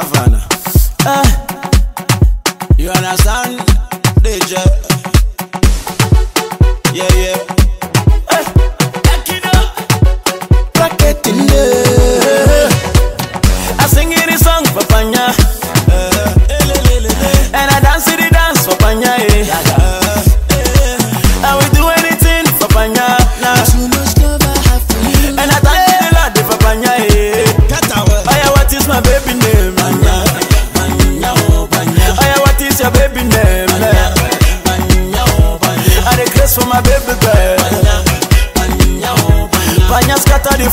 Havana. Ah, you understand, DJ?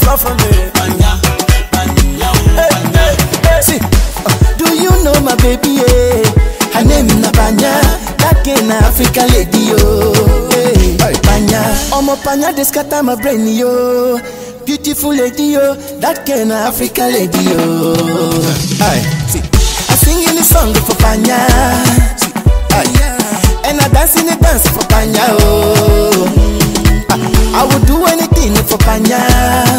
love me. Banya, banya, hey, banya. Hey, see, uh, do you know my baby? Yeah? Her name is Banya, back in Africa lady yo. Hey, hey. Banya, I'm a Banya, this scatter my brain yo. Beautiful lady yo, that kind Africa lady yo. Hey, see, I singing this song for Panya. And I dancing the dance for Panya, oh. Mm. I, I would do anything for Banya.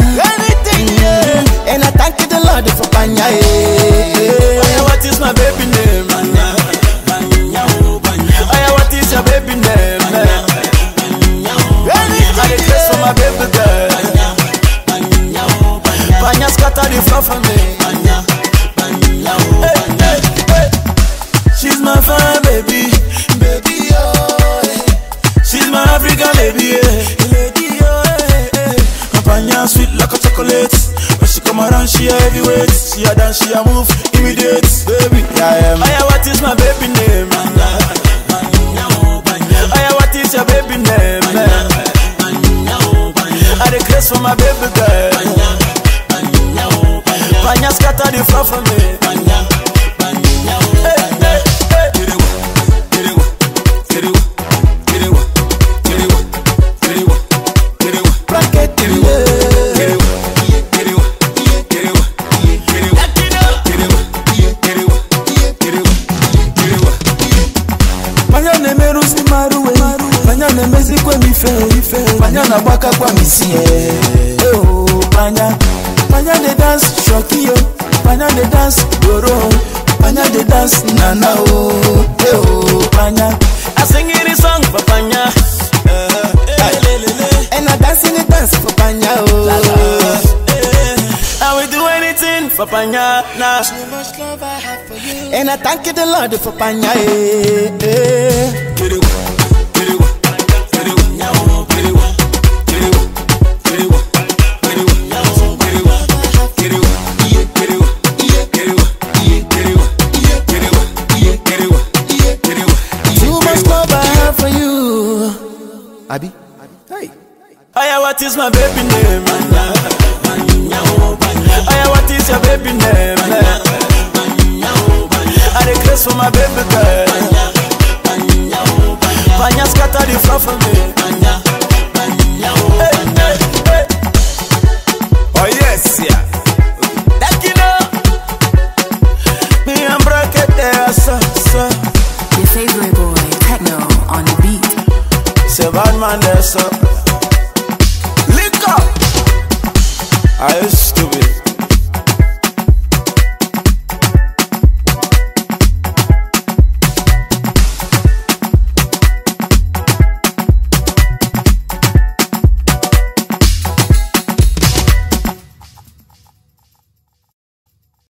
Scatter the floor for me. Hey, hey, hey. She's my fine baby, baby oh. eh. She's my African lady, yeah. lady oh. eh, eh. Her Panya sweet like a chocolate. When she come around, she a heavyweight. She a dance, she a move, immediate, baby. I am. Aya, what is my baby name? Aya, better dey far from me. Banya, banya, banya. Kerewa, kerewa, kerewa, kerewa, kerewa, kerewa, kerewa. Bracket kerewa, kerewa, kerewa, kerewa, kerewa, kerewa, kerewa, kerewa, kerewa. Banya ne meru si maruwe, banya ne mezi kwe mife, banya na baka kwa misie. Oh, banya, banya dey dance shocky yo. Dance nana oh Eh, oh, Panya I sing in the song for Panya. Eh, eh, eh, and I dance in the dance for Panya oh I will do anything for Panya. Nah. And I thank you the Lord for Panya eh, eh. Abi Hey Aya, what is my baby name? Aya, what is your baby name? I grace for my baby girl. Panya scatter the floor for me. So. Lick up. I used to be